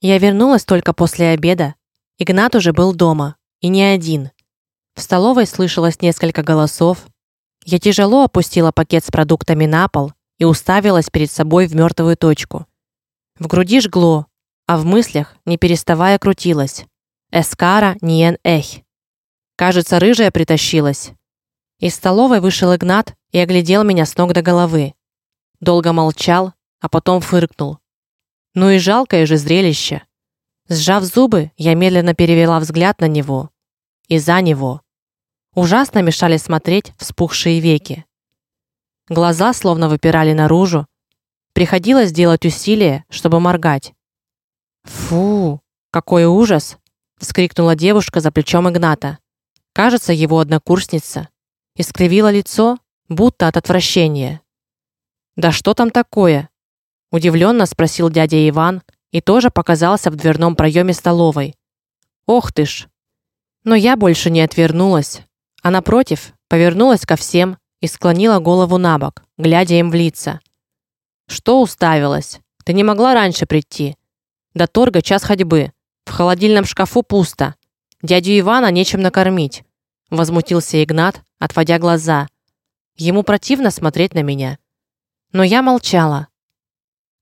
Я вернулась только после обеда. Игнат уже был дома, и не один. В столовой слышалось несколько голосов. Я тяжело опустила пакет с продуктами на пол и уставилась перед собой в мертвую точку. В груди жгло, а в мыслях, не переставая, крутилось: Эскара ниен эх. Кажется, рыжая притащилась. Из столовой вышел Игнат и оглядел меня с ног до головы. Долго молчал, а потом фыркнул. Ну и жалкое же зрелище. Сжав зубы, я медленно перевела взгляд на него и за него. Ужасно мешали смотреть вспухшие веки. Глаза словно выпирали наружу. Приходилось делать усилия, чтобы моргать. Фу, какой ужас, вскрикнула девушка за плечом Игната. Кажется, его однокурсница искривила лицо, будто от отвращения. Да что там такое? Удивленно спросил дядя Иван и тоже показался в дверном проеме столовой. Ох ты ж. Но я больше не отвернулась, а напротив, повернулась ко всем и склонила голову набок, глядя им в лица. Что уставилась? Ты не могла раньше прийти. До торга час ходьбы. В холодильном шкафу пусто. Дядю Ивана нечем накормить, возмутился Игнат, отводя глаза. Ему противно смотреть на меня. Но я молчала.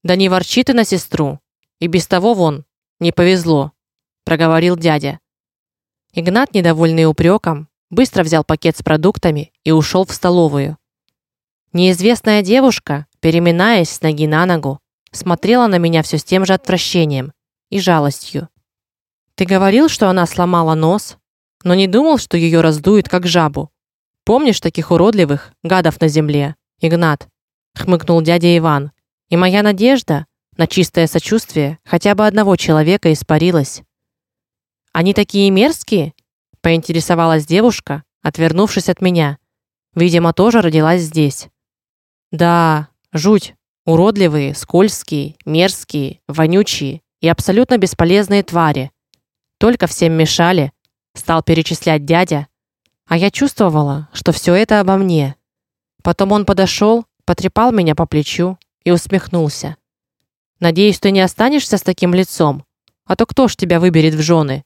Да не ворчи ты на сестру. И без того вон не повезло, проговорил дядя. Игнат, недовольный упреком, быстро взял пакет с продуктами и ушел в столовую. Неизвестная девушка, переминаясь с ноги на ногу, смотрела на меня все с тем же отвращением и жалостью. Ты говорил, что она сломала нос, но не думал, что ее раздует как жабу. Помнишь таких уродливых гадов на земле, Игнат? хмыкнул дядя Иван. И моя надежда на чистое сочувствие хотя бы одного человека испарилась. Они такие мерзкие, поинтересовалась девушка, отвернувшись от меня. Видимо, тоже родилась здесь. Да, жуть. Уродливые, скользкие, мерзкие, вонючие и абсолютно бесполезные твари. Только всем мешали, стал перечислять дядя, а я чувствовала, что все это обо мне. Потом он подошел, потрепал меня по плечу и усмехнулся. Надеюсь, ты не останешься с таким лицом, а то кто ж тебя выберет в жены?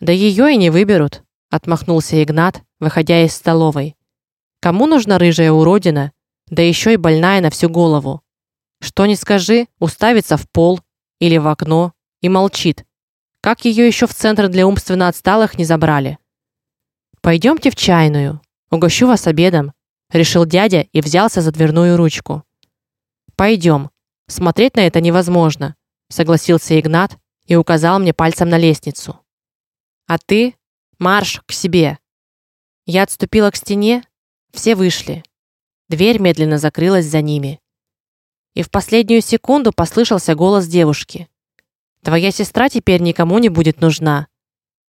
Да ее и не выберут, отмахнулся Игнат, выходя из столовой. Кому нужна рыжая уродина, да еще и больная на всю голову? Что ни скажи, уставится в пол или в окно и молчит. Как ее еще в центр для умственно отсталых не забрали? Пойдемте в чайную. Угощу вас обедом, решил дядя и взялся за дверную ручку. Пойдем. Смотреть на это невозможно, согласился Игнат и указал мне пальцем на лестницу. А ты марш к себе. Я отступила к стене, все вышли. Дверь медленно закрылась за ними. И в последнюю секунду послышался голос девушки. Твоя сестра теперь никому не будет нужна.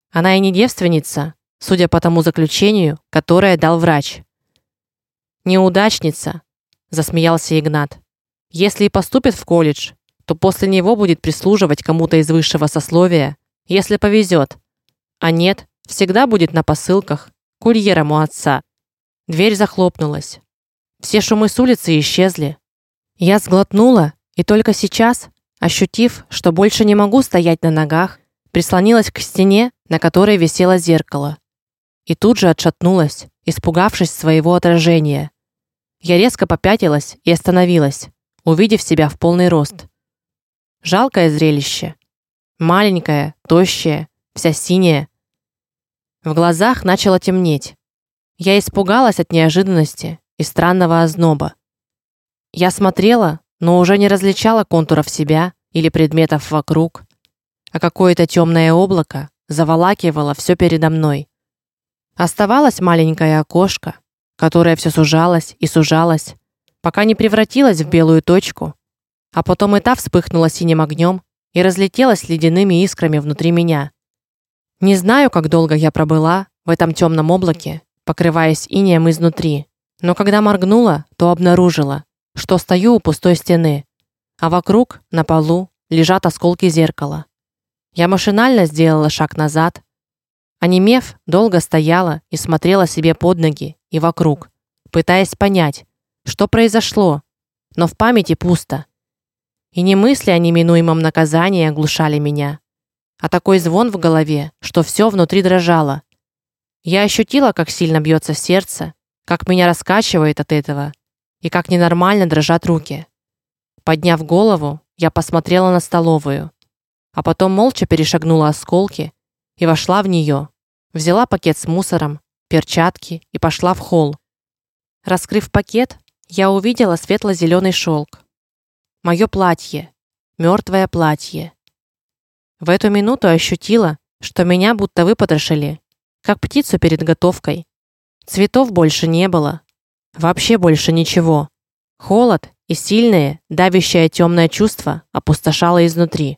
Она и не девственница, судя по тому заключению, которое дал врач. Неудачница, засмеялся Игнат. Если и поступит в колледж, то после него будет прислуживать кому-то из высшего сословия, если повезет. А нет, всегда будет на посылках, курьером у отца. Дверь захлопнулась. Все шумы с улицы исчезли. Я сглотнула, и только сейчас, ощутив, что больше не могу стоять на ногах, прислонилась к стене, на которой висело зеркало. И тут же отшатнулась, испугавшись своего отражения. Я резко попятилась и остановилась увидев себя в полный рост. Жалкое зрелище. Маленькая, тощая, вся синяя. В глазах начало темнеть. Я испугалась от неожиданности и странного озноба. Я смотрела, но уже не различала контуров себя или предметов вокруг, а какое-то темное облако заволакивало все передо мной. Оставалось маленькое окошко, которое все сужалось и сужалось, пока не превратилась в белую точку, а потом и та вспыхнула синим огнем и разлетелась ледяными искрами внутри меня. Не знаю, как долго я пробыла в этом темном облаке, покрываясь инеем изнутри, но когда моргнула, то обнаружила, что стою у пустой стены, а вокруг, на полу, лежат осколки зеркала. Я машинально сделала шаг назад, а немев долго стояла и смотрела себе под ноги и вокруг, пытаясь понять, что произошло? Но в памяти пусто. И не мысли о неминуемом наказании оглушали меня, а такой звон в голове, что все внутри дрожало. Я ощутила, как сильно бьется сердце, как меня раскачивает от этого, и как ненормально дрожат руки. Подняв голову, я посмотрела на столовую, а потом молча перешагнула осколки и вошла в нее. Взяла пакет с мусором, перчатки и пошла в холл. Раскрыв пакет, я увидела светло зеленый шелк. Моё платье, мертвое платье. В эту минуту ощутила, что меня будто выпотрошили, как птицу перед готовкой. Цветов больше не было. Вообще больше ничего. Холод и сильное, давящее темное чувство опустошало изнутри.